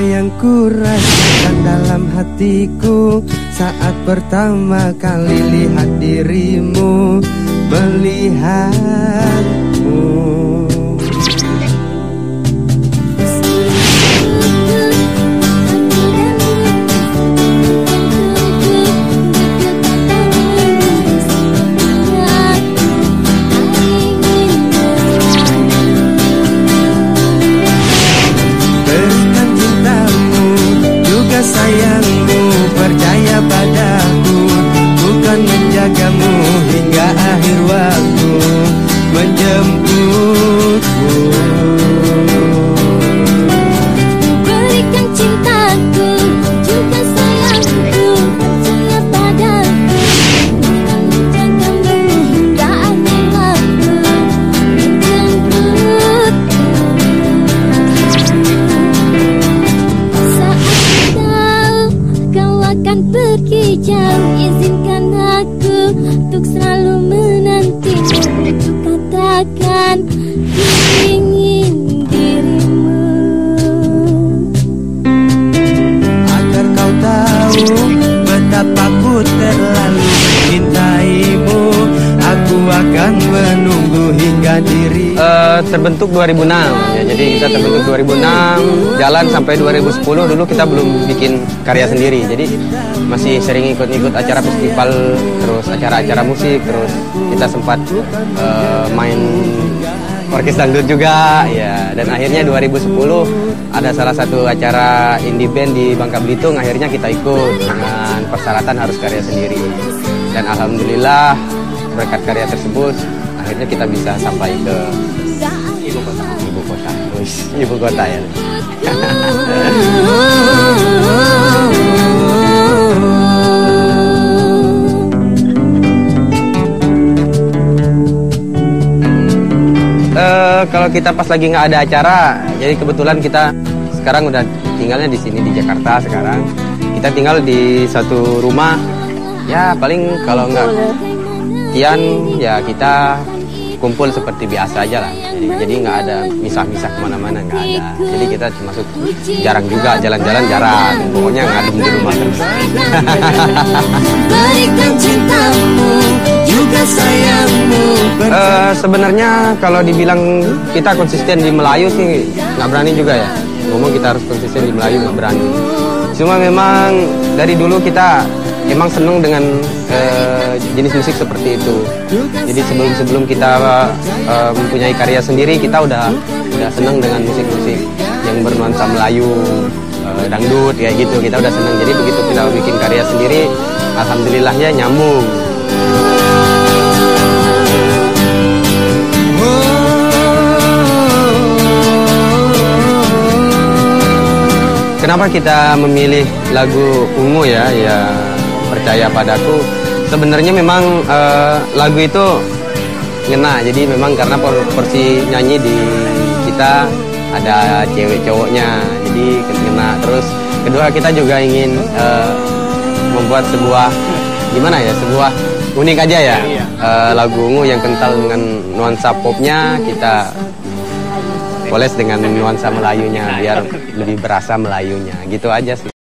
yang kurasakan dalam hatiku Saat pertama kali lihat dirimu Melihat akhir waktu Menjemputmu akan menunggu hingga diri. Eh, terbentuk 2006 ya jadi kita terbentuk 2006 jalan sampai 2010 dulu kita belum bikin karya sendiri. Jadi masih sering ikut-ikut acara festival terus acara-acara musik terus kita sempat eh, main orkes dangdut juga ya. Dan akhirnya 2010 ada salah satu acara indie band di Bangka Belitung akhirnya kita ikut dengan persyaratan harus karya sendiri. Dan alhamdulillah berkat karya tersebut akhirnya kita bisa sampai ke ibu kota. ibu kota. Ibu kota ya. Eh, kalau kita pas lagi nggak ada acara jadi kebetulan kita sekarang udah tinggalnya di sini di Jakarta sekarang. Kita tinggal di satu rumah. Ya paling kalau nggak Kian ya kita kumpul seperti biasa aja lah. Jadi nggak ada misah-misah ke mana-mana nggak ada. Jadi kita termasuk jarang juga jalan-jalan jarang. Pokoknya ngadem di rumah terus. Berikan cintamu juga sayangmu. Eh, sebenarnya kalau dibilang kita konsisten di Melayu sih nggak berani juga ya. Ngomong kita harus konsisten di Melayu nggak berani. Cuma memang dari dulu kita emang seneng dengan eh, jenis musik seperti itu jadi sebelum sebelum kita eh, mempunyai karya sendiri kita udah udah seneng dengan musik-musik yang bernuansa Melayu eh, dangdut kayak gitu kita udah seneng jadi begitu kita bikin karya sendiri alhamdulillahnya nyambung Kenapa kita memilih lagu Ungu ya? Ya percaya padaku. Sebenarnya memang eh, lagu itu ngena. Jadi memang karena por- porsi nyanyi di kita ada cewek cowoknya. Jadi ngena. Terus kedua kita juga ingin eh, membuat sebuah gimana ya? Sebuah unik aja ya. Eh, lagu Ungu yang kental dengan nuansa popnya kita poles dengan nuansa Melayunya biar lebih berasa Melayunya gitu aja sih